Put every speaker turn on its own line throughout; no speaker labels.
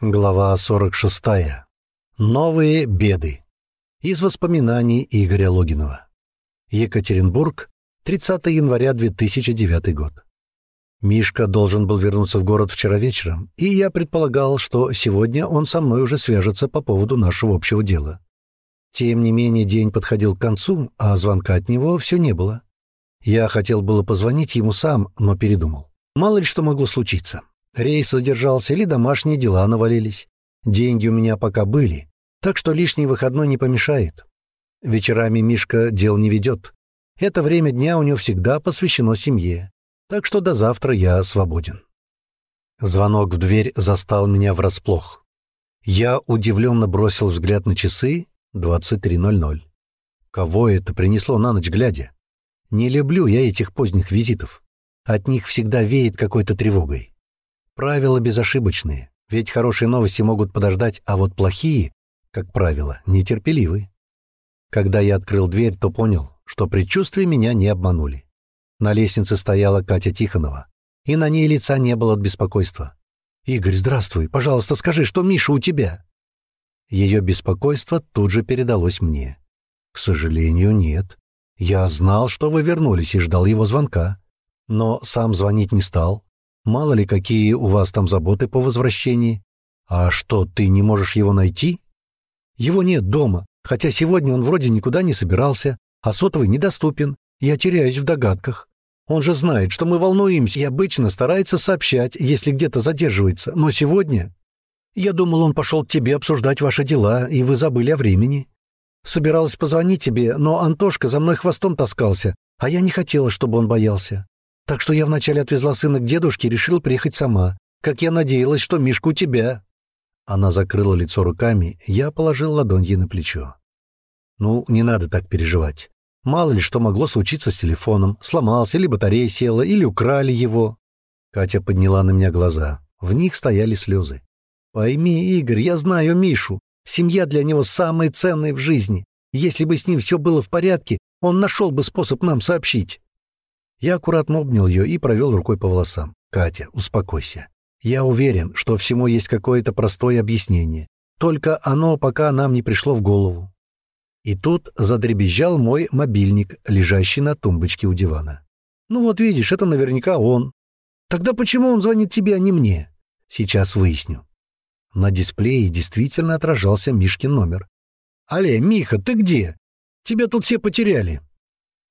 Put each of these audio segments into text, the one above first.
Глава 46. Новые беды. Из воспоминаний Игоря Логинова. Екатеринбург, 30 января 2009 год. Мишка должен был вернуться в город вчера вечером, и я предполагал, что сегодня он со мной уже свяжется по поводу нашего общего дела. Тем не менее, день подходил к концу, а звонка от него все не было. Я хотел было позвонить ему сам, но передумал. Мало ли что могло случиться. Рейс задержался или домашние дела навалились. Деньги у меня пока были, так что лишний выходной не помешает. Вечерами Мишка дел не ведет. Это время дня у него всегда посвящено семье, так что до завтра я свободен. Звонок в дверь застал меня врасплох. Я удивленно бросил взгляд на часы 23.00. Кого это принесло на ночь глядя? Не люблю я этих поздних визитов. От них всегда веет какой-то тревогой. Правила безошибочные, ведь хорошие новости могут подождать, а вот плохие, как правило, нетерпеливы. Когда я открыл дверь, то понял, что предчувствия меня не обманули. На лестнице стояла Катя Тихонова, и на ней лица не было от беспокойства. «Игорь, здравствуй. Пожалуйста, скажи, что Миша у тебя?» Ее беспокойство тут же передалось мне. «К сожалению, нет. Я знал, что вы вернулись и ждал его звонка. Но сам звонить не стал. Мало ли, какие у вас там заботы по возвращении. А что, ты не можешь его найти? Его нет дома, хотя сегодня он вроде никуда не собирался, а сотовый недоступен. Я теряюсь в догадках. Он же знает, что мы волнуемся и обычно старается сообщать, если где-то задерживается. Но сегодня... Я думал, он пошел к тебе обсуждать ваши дела, и вы забыли о времени. Собиралась позвонить тебе, но Антошка за мной хвостом таскался, а я не хотела, чтобы он боялся. Так что я вначале отвезла сына к дедушке и решила приехать сама, как я надеялась, что Мишка у тебя». Она закрыла лицо руками, я положил ладонь ей на плечо. «Ну, не надо так переживать. Мало ли что могло случиться с телефоном. Сломался, или батарея села, или украли его». Катя подняла на меня глаза. В них стояли слезы. «Пойми, Игорь, я знаю Мишу. Семья для него самая ценная в жизни. Если бы с ним все было в порядке, он нашел бы способ нам сообщить. Я аккуратно обнял ее и провел рукой по волосам. «Катя, успокойся. Я уверен, что всему есть какое-то простое объяснение. Только оно пока нам не пришло в голову». И тут задребезжал мой мобильник, лежащий на тумбочке у дивана. «Ну вот видишь, это наверняка он. Тогда почему он звонит тебе, а не мне?» «Сейчас выясню». На дисплее действительно отражался Мишкин номер. «Алле, Миха, ты где? Тебя тут все потеряли».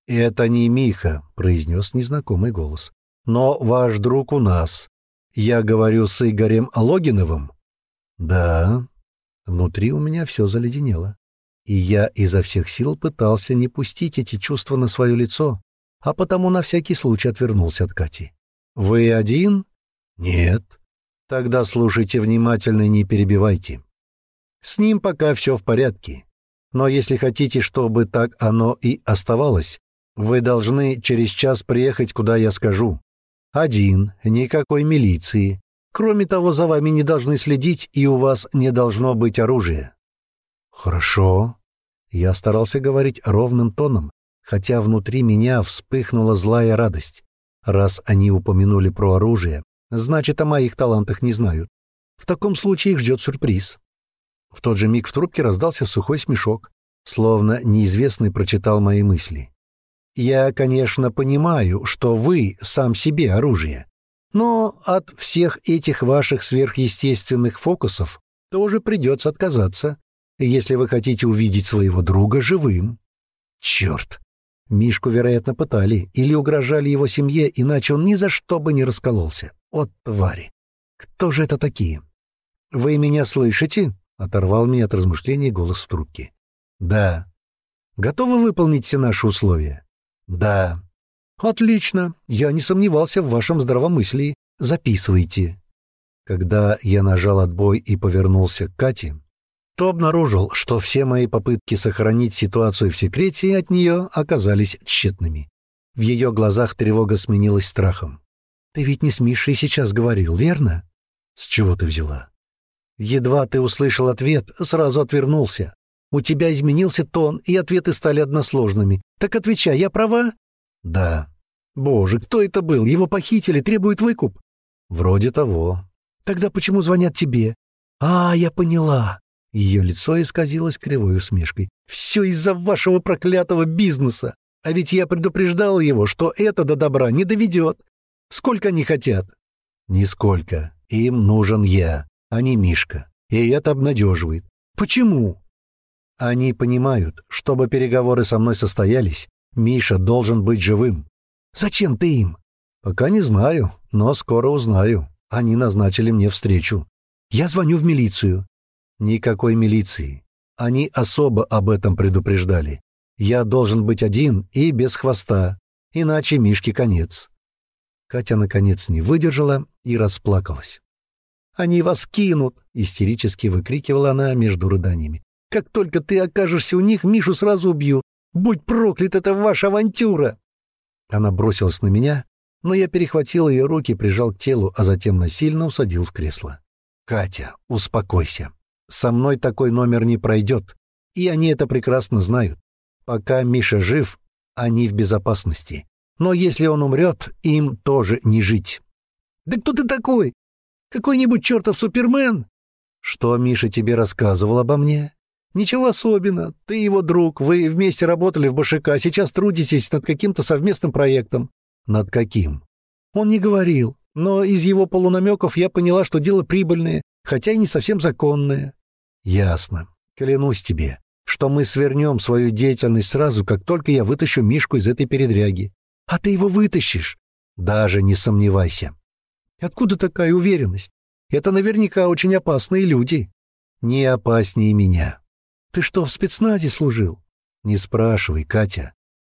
«Это не Миха», — произнес незнакомый голос. «Но ваш друг у нас. Я говорю с Игорем Логиновым». «Да». Внутри у меня все заледенело. И я изо всех сил пытался не пустить эти чувства на свое лицо, а потому на всякий случай отвернулся от Кати. «Вы один?» «Нет». «Тогда слушайте внимательно и не перебивайте. С ним пока все в порядке. Но если хотите, чтобы так оно и оставалось, вы должны через час приехать, куда я скажу. Один, никакой милиции. Кроме того, за вами не должны следить, и у вас не должно быть оружия». «Хорошо». Я старался говорить ровным тоном, хотя внутри меня вспыхнула злая радость. Раз они упомянули про оружие, значит, о моих талантах не знают. В таком случае их ждет сюрприз. В тот же миг в трубке раздался сухой смешок, словно неизвестный прочитал мои мысли. Я, конечно, понимаю, что вы сам себе оружие, но от всех этих ваших сверхъестественных фокусов тоже придется отказаться, если вы хотите увидеть своего друга живым. Черт! Мишку, вероятно, пытали или угрожали его семье, иначе он ни за что бы не раскололся. От твари! Кто же это такие? «Вы меня слышите?» — оторвал меня от размышлений голос в трубке. «Да». «Готовы выполнить все наши условия?» «Да». «Отлично. Я не сомневался в вашем здравомыслии. Записывайте». Когда я нажал отбой и повернулся к Кате, то обнаружил, что все мои попытки сохранить ситуацию в секрете от нее оказались тщетными. В ее глазах тревога сменилась страхом. «Ты ведь не с Мишей сейчас говорил, верно?» «С чего ты взяла?» «Едва ты услышал ответ, сразу отвернулся. У тебя изменился тон, и ответы стали односложными. Так отвечай, я права?» «Да». «Боже, кто это был? Его похитили, требуют выкуп?» «Вроде того». «Тогда почему звонят тебе? «А, я поняла!» Ее лицо исказилось кривой усмешкой. «Все из-за вашего проклятого бизнеса! А ведь я предупреждал его, что это до добра не доведет. Сколько они хотят?» «Нисколько. Им нужен я, а не Мишка. И это обнадеживает. Почему?» «Они понимают, чтобы переговоры со мной состоялись, Миша должен быть живым. Зачем ты им?» «Пока не знаю, но скоро узнаю. Они назначили мне встречу. Я звоню в милицию». «Никакой милиции. Они особо об этом предупреждали. Я должен быть один и без хвоста, иначе Мишке конец». Катя, наконец, не выдержала и расплакалась. «Они вас кинут!» — истерически выкрикивала она между рыданиями. «Как только ты окажешься у них, Мишу сразу убью. Будь проклят, это ваша авантюра!» Она бросилась на меня, но я перехватил ее руки, прижал к телу, а затем насильно усадил в кресло. «Катя, успокойся. Со мной такой номер не пройдет, и они это прекрасно знают. Пока Миша жив, они в безопасности. Но если он умрет, им тоже не жить». «Да кто ты такой? Какой-нибудь чертов Супермен?» «Что Миша тебе рассказывал обо мне?» «Ничего особенного. Ты его друг, вы вместе работали в БШК, а сейчас трудитесь над каким-то совместным проектом». «Над каким?» Он не говорил, но из его полунамеков я поняла, что дело прибыльное, хотя и не совсем законное. «Ясно. Клянусь тебе, что мы свернем свою деятельность сразу, как только я вытащу Мишку из этой передряги. А ты его вытащишь. Даже не сомневайся. Откуда такая уверенность? Это наверняка очень опасные люди. Не опаснее меня. Ты что, в спецназе служил? Не спрашивай, Катя.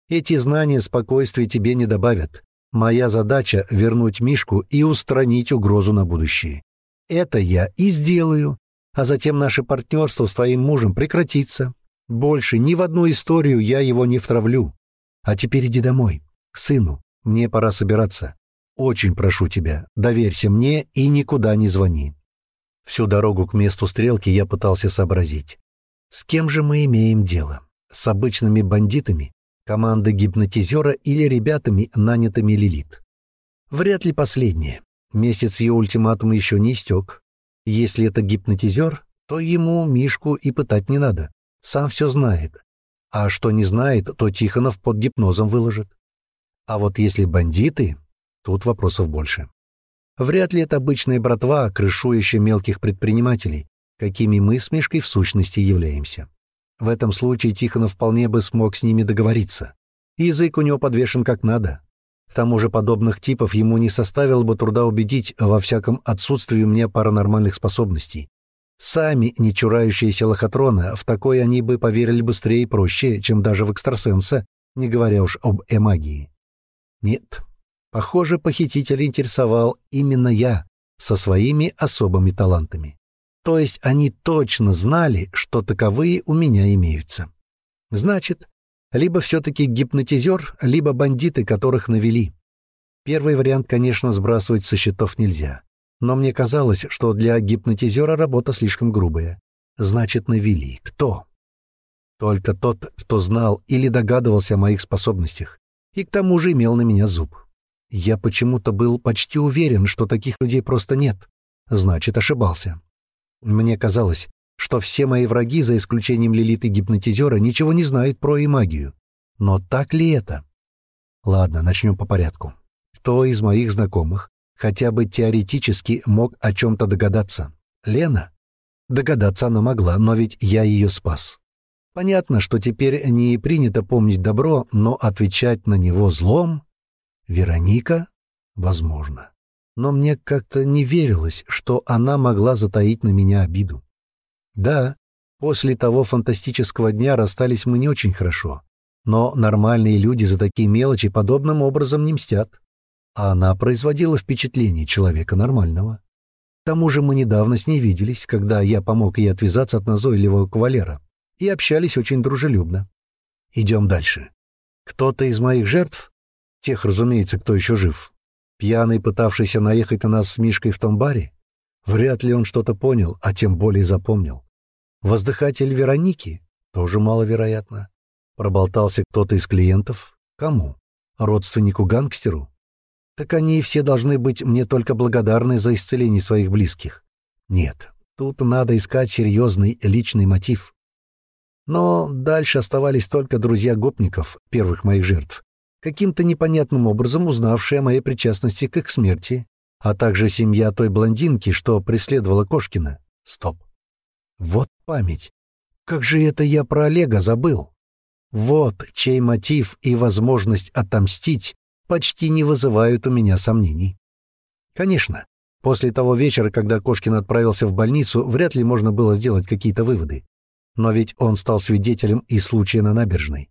Эти знания спокойствия тебе не добавят. Моя задача — вернуть Мишку и устранить угрозу на будущее. Это я и сделаю, а затем наше партнерство с твоим мужем прекратится. Больше ни в одну историю я его не втравлю. А теперь иди домой, к сыну. Мне пора собираться. Очень прошу тебя, доверься мне и никуда не звони. Всю дорогу к месту стрелки я пытался сообразить. С кем же мы имеем дело? С обычными бандитами, командой гипнотизера или ребятами, нанятыми Лилит? Вряд ли последнее. Месяц ее ультиматум еще не истек. Если это гипнотизер, то ему Мишку и пытать не надо. Сам все знает. А что не знает, то Тихонов под гипнозом выложит. А вот если бандиты, тут вопросов больше. Вряд ли это обычная братва, крышующая мелких предпринимателей, какими мы с Мишкой в сущности являемся. В этом случае Тихонов вполне бы смог с ними договориться. Язык у него подвешен как надо. К тому же подобных типов ему не составило бы труда убедить во всяком отсутствии у меня паранормальных способностей. Сами не чурающиеся лохотрона, в такое они бы поверили быстрее и проще, чем даже в экстрасенса, не говоря уж об эмагии. Нет, похоже, похититель интересовал именно я со своими особыми талантами. То есть они точно знали, что таковые у меня имеются. Значит, либо все-таки гипнотизер, либо бандиты, которых навели. Первый вариант, конечно, сбрасывать со счетов нельзя. Но мне казалось, что для гипнотизера работа слишком грубая. Значит, навели. Кто? Только тот, кто знал или догадывался о моих способностях, и к тому же имел на меня зуб. Я почему-то был почти уверен, что таких людей просто нет. Значит, ошибался. Мне казалось, что все мои враги, за исключением Лилиты гипнотизера, ничего не знают про и магию. Но так ли это? Ладно, начнем по порядку. Кто из моих знакомых хотя бы теоретически мог о чем-то догадаться? Лена? Догадаться она могла, но ведь я ее спас. Понятно, что теперь не принято помнить добро, но отвечать на него злом? Вероника? Возможно но мне как-то не верилось, что она могла затаить на меня обиду. Да, после того фантастического дня расстались мы не очень хорошо, но нормальные люди за такие мелочи подобным образом не мстят. А она производила впечатление человека нормального. К тому же мы недавно с ней виделись, когда я помог ей отвязаться от назойливого кавалера, и общались очень дружелюбно. Идем дальше. Кто-то из моих жертв, тех, разумеется, кто еще жив, Пьяный, пытавшийся наехать на нас с Мишкой в том баре? Вряд ли он что-то понял, а тем более запомнил. Воздыхатель Вероники? Тоже маловероятно. Проболтался кто-то из клиентов? Кому? Родственнику-гангстеру? Так они все должны быть мне только благодарны за исцеление своих близких. Нет, Тут надо искать серьезный личный мотив. Но дальше оставались только друзья гопников, первых моих жертв, каким-то непонятным образом узнавшие о моей причастности к их смерти, а также семья той блондинки, что преследовала Кошкина. Стоп. Вот память. Как же это я про Олега забыл? Вот чей мотив и возможность отомстить почти не вызывают у меня сомнений. Конечно, после того вечера, когда Кошкин отправился в больницу, вряд ли можно было сделать какие-то выводы. Но ведь он стал свидетелем и случая на набережной.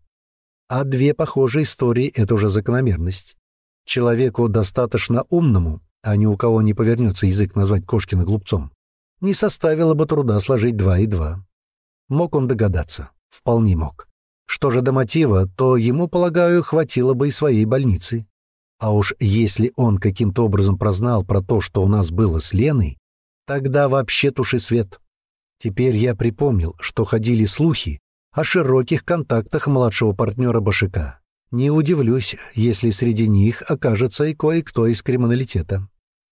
А две похожие истории — это уже закономерность. Человеку достаточно умному, а ни у кого не повернется язык назвать Кошкина глупцом, не составило бы труда сложить два и два. Мог он догадаться? Вполне мог. Что же до мотива, то ему, полагаю, хватило бы и своей больницы. А уж если он каким-то образом прознал про то, что у нас было с Леной, тогда вообще туши свет. Теперь я припомнил, что ходили слухи о широких контактах младшего партнера Башика. Не удивлюсь, если среди них окажется и кое-кто из криминалитета.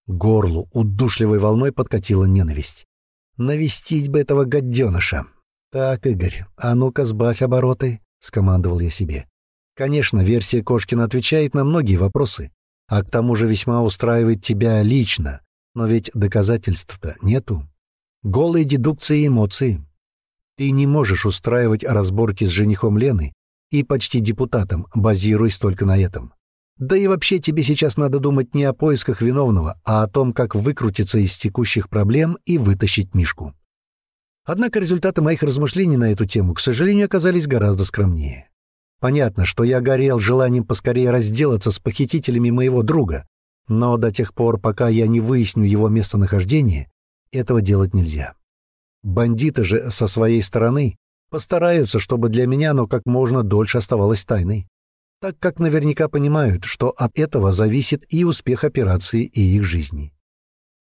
Горлу удушливой волной подкатила ненависть. Навестить бы этого гаденыша. Так, Игорь, а ну-ка сбавь обороты. — скомандовал я себе. «Конечно, версия Кошкина отвечает на многие вопросы, а к тому же весьма устраивает тебя лично, но ведь доказательств-то нету. Голые дедукции и эмоции. Ты не можешь устраивать разборки с женихом Лены и почти депутатом, базируясь только на этом. Да и вообще тебе сейчас надо думать не о поисках виновного, а о том, как выкрутиться из текущих проблем и вытащить Мишку. Однако результаты моих размышлений на эту тему, к сожалению, оказались гораздо скромнее. Понятно, что я горел желанием поскорее разделаться с похитителями моего друга, но до тех пор, пока я не выясню его местонахождение, этого делать нельзя. Бандиты же со своей стороны постараются, чтобы для меня оно как можно дольше оставалось тайной, так как наверняка понимают, что от этого зависит и успех операции, и их жизни.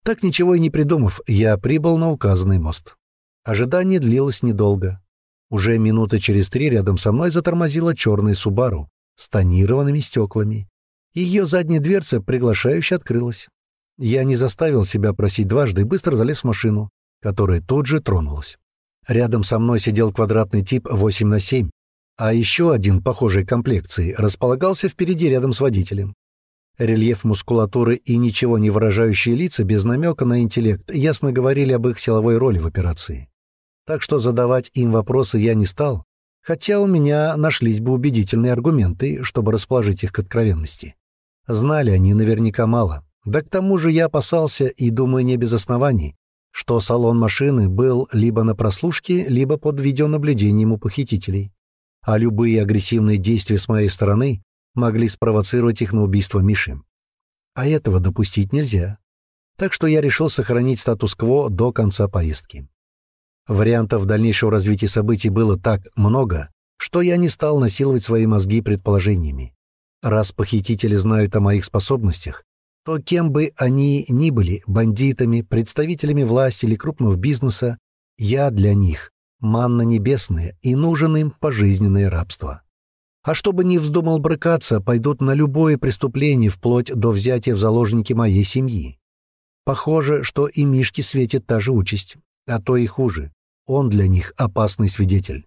Так ничего и не придумав, я прибыл на указанный мост. Ожидание длилось недолго. Уже минуты через три рядом со мной затормозила черная Субару с тонированными стеклами. Ее задняя дверца приглашающе открылась. Я не заставил себя просить дважды и быстро залез в машину, которая тут же тронулась. Рядом со мной сидел квадратный тип 8 на 7, а еще один похожей комплекции располагался впереди рядом с водителем. Рельеф мускулатуры и ничего не выражающие лица без намека на интеллект ясно говорили об их силовой роли в операции. Так что задавать им вопросы я не стал, хотя у меня нашлись бы убедительные аргументы, чтобы расположить их к откровенности. Знали они наверняка мало. Да к тому же я опасался, и думаю не без оснований, что салон машины был либо на прослушке, либо под видеонаблюдением у похитителей. А любые агрессивные действия с моей стороны могли спровоцировать их на убийство Миши. А этого допустить нельзя. Так что я решил сохранить статус-кво до конца поездки. Вариантов дальнейшего развития событий было так много, что я не стал насиловать свои мозги предположениями. Раз похитители знают о моих способностях, то кем бы они ни были, бандитами, представителями власти или крупного бизнеса, я для них — манна небесная и нужен им пожизненное рабство. А чтобы не вздумал брыкаться, пойдут на любое преступление, вплоть до взятия в заложники моей семьи. Похоже, что и Мишке светит та же участь, а то и хуже. Он для них опасный свидетель.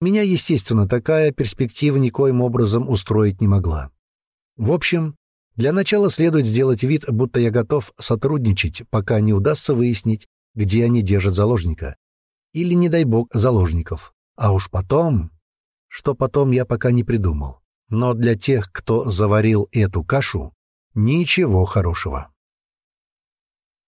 Меня, естественно, такая перспектива никоим образом устроить не могла. В общем, для начала следует сделать вид, будто я готов сотрудничать, пока не удастся выяснить, где они держат заложника. Или, не дай бог, заложников. А уж потом... Что потом я пока не придумал. Но для тех, кто заварил эту кашу, ничего хорошего.